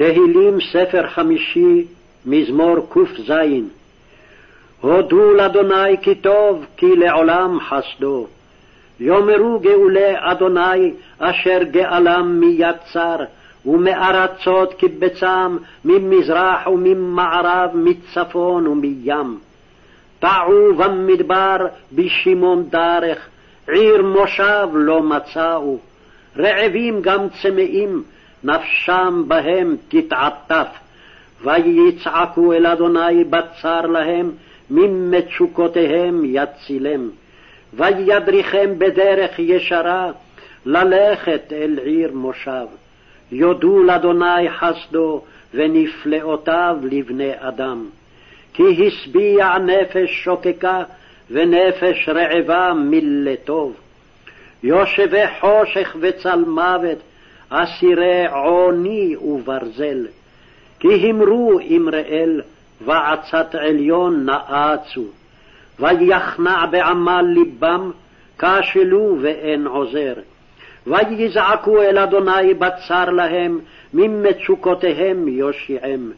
תהילים ספר חמישי, מזמור ק"ז הודו לאדוני כי טוב, כי לעולם חסדו. יאמרו גאולי אדוני, אשר גאלם מיד צר, ומארצות קיבצם, ממזרח וממערב, מצפון ומים. טעו במדבר בשמעון דרך, עיר מושב לא מצאו. רעבים גם צמאים, נפשם בהם תתעטף. ויצעקו אל אדוני בצר להם, ממצוקותיהם יצילם. וידריכם בדרך ישרה, ללכת אל עיר מושב. יודו לאדוני חסדו, ונפלאותיו לבני אדם. כי השביע נפש שוקקה, ונפש רעבה מלטוב. יושבי חושך וצל מוות, אסירי עוני וברזל. כי אמרו אמראל, ועצת עליון נאצו. ויחנע בעמל לבם, כשלו ואין עוזר. ויזעקו אל אדוני בצר להם, ממצוקותיהם יושיעם.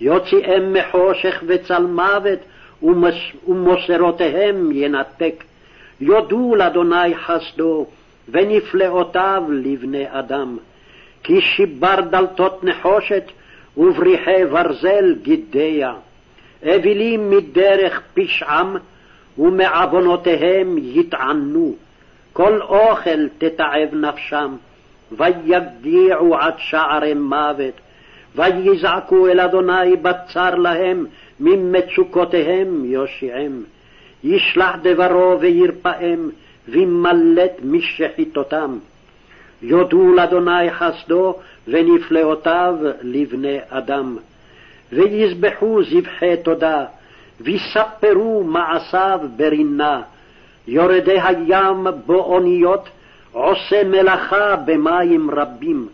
יוציאם מחושך וצל מוות, ומוסרותיהם ינתק. יודו לאדוני חסדו, ונפלאותיו לבני אדם. כי שיבר דלתות נחושת, ובריחי ברזל גידיה. אווילים מדרך פשעם, ומעוונותיהם יתענו. כל אוכל תתעב נפשם, ויגיעו עד שערי מוות, ויזעקו אל אדוני בצר להם, ממצוקותיהם יושיעם. ישלח דברו וירפאם, וימלט משחיתותם. יודו לאדוני חסדו, ונפלאותיו לבני אדם. ויזבחו זבחי תודה, ויספרו מעשיו ברינה. יורדי הים באוניות, עושה מלאכה במים רבים.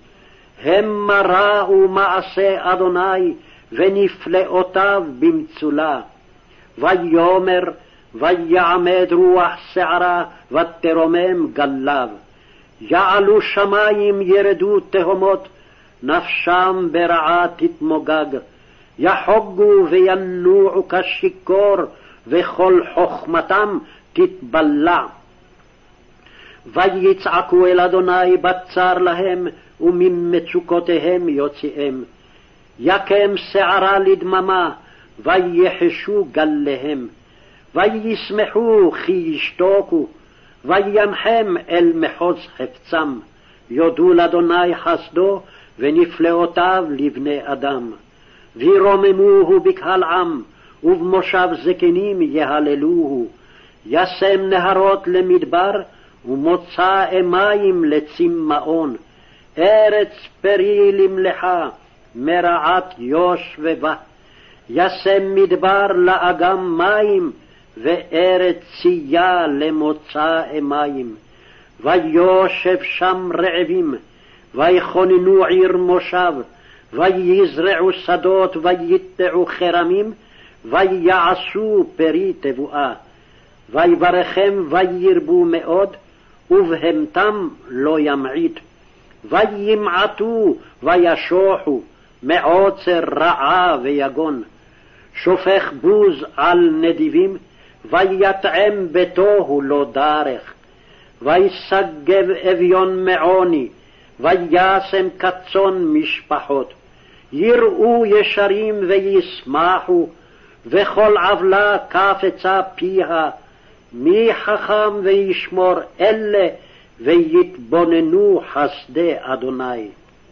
המה ראו מעשה אדוני, ונפלאותיו במצולה. ויאמר, ויעמד רוח שערה, ותרומם גליו. יעלו שמים ירדו תהומות, נפשם ברעה תתמוגג. יחוגו וינועו כשיכור, וכל חוכמתם תתבלע. ויצעקו אל אדוני בצר להם, וממצוקותיהם יוציאם. יקם שערה לדממה, ויחשו גליהם. וישמחו כי ישתוקו, וינחם אל מחוז חפצם. יודו לאדוני חסדו, ונפלאותיו לבני אדם. וירוממוהו בקהל עם, ובמושב זקנים יהללוהו. ישם נהרות למדבר, ומוצא מים לצמאון. ארץ פרי למלאכה, מרעת יושבבה. ישם מדבר לאגם מים, וארץ צייה למוצא מים. ויושב שם רעבים, ויכוננו עיר מושב, ויזרעו שדות, ויטעו חרמים, ויעשו פרי תבואה. ויברכם וירבו מאוד, ובהמתם לא ימעיט. וימעטו וישוחו, מעוצר רעה ויגון. שופך בוז על נדיבים, ויטעם בתוהו לא דרך. ויסגב אביון מעוני, וישם כצאן משפחות. יראו ישרים וישמחו, וכל עוולה קפצה פיה. מי חכם וישמור אלה, ויתבוננו חסדי אדוני.